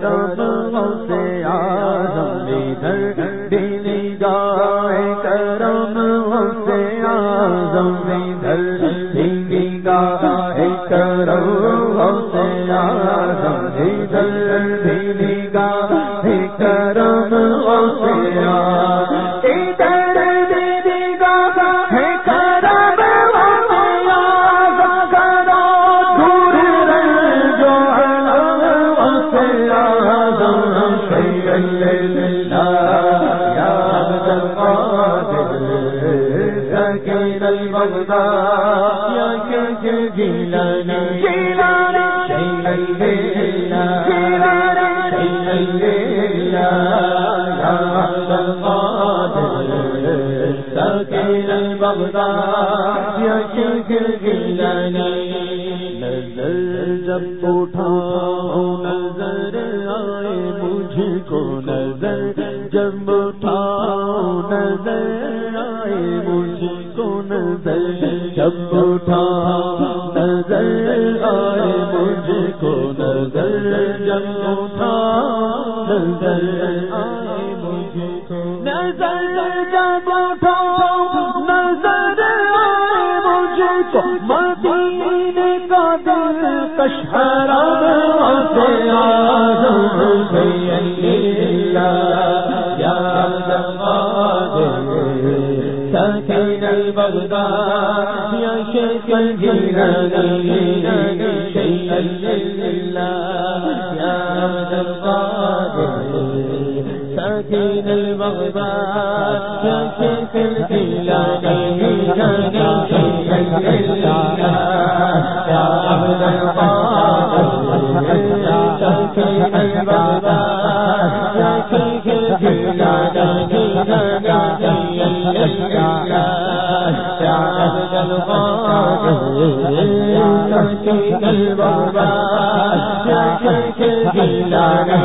کرم سے آزم ادھر دینی گائے کرم سے آزم ادھر دینی گائے کرم سے آزم ادھر دینی گائے کرم سے نظر جب اٹھا نظر آئے مجھ کو نظر جب اٹھا نظر آئے مجھ جب اٹھا، نظر آئے مجھ کو نظر جب اٹھا، نظر آئے مجھ کو نظر جب اٹھا، نظر آئے مجھ کو مدینے کا دل کشہرا سے۔ سکین البغداد یا شیخ الجیلانی سیدنا یا سکین البغداد یا شیخ الجیلانی یا عبد القادر سکین البغداد الجیلانی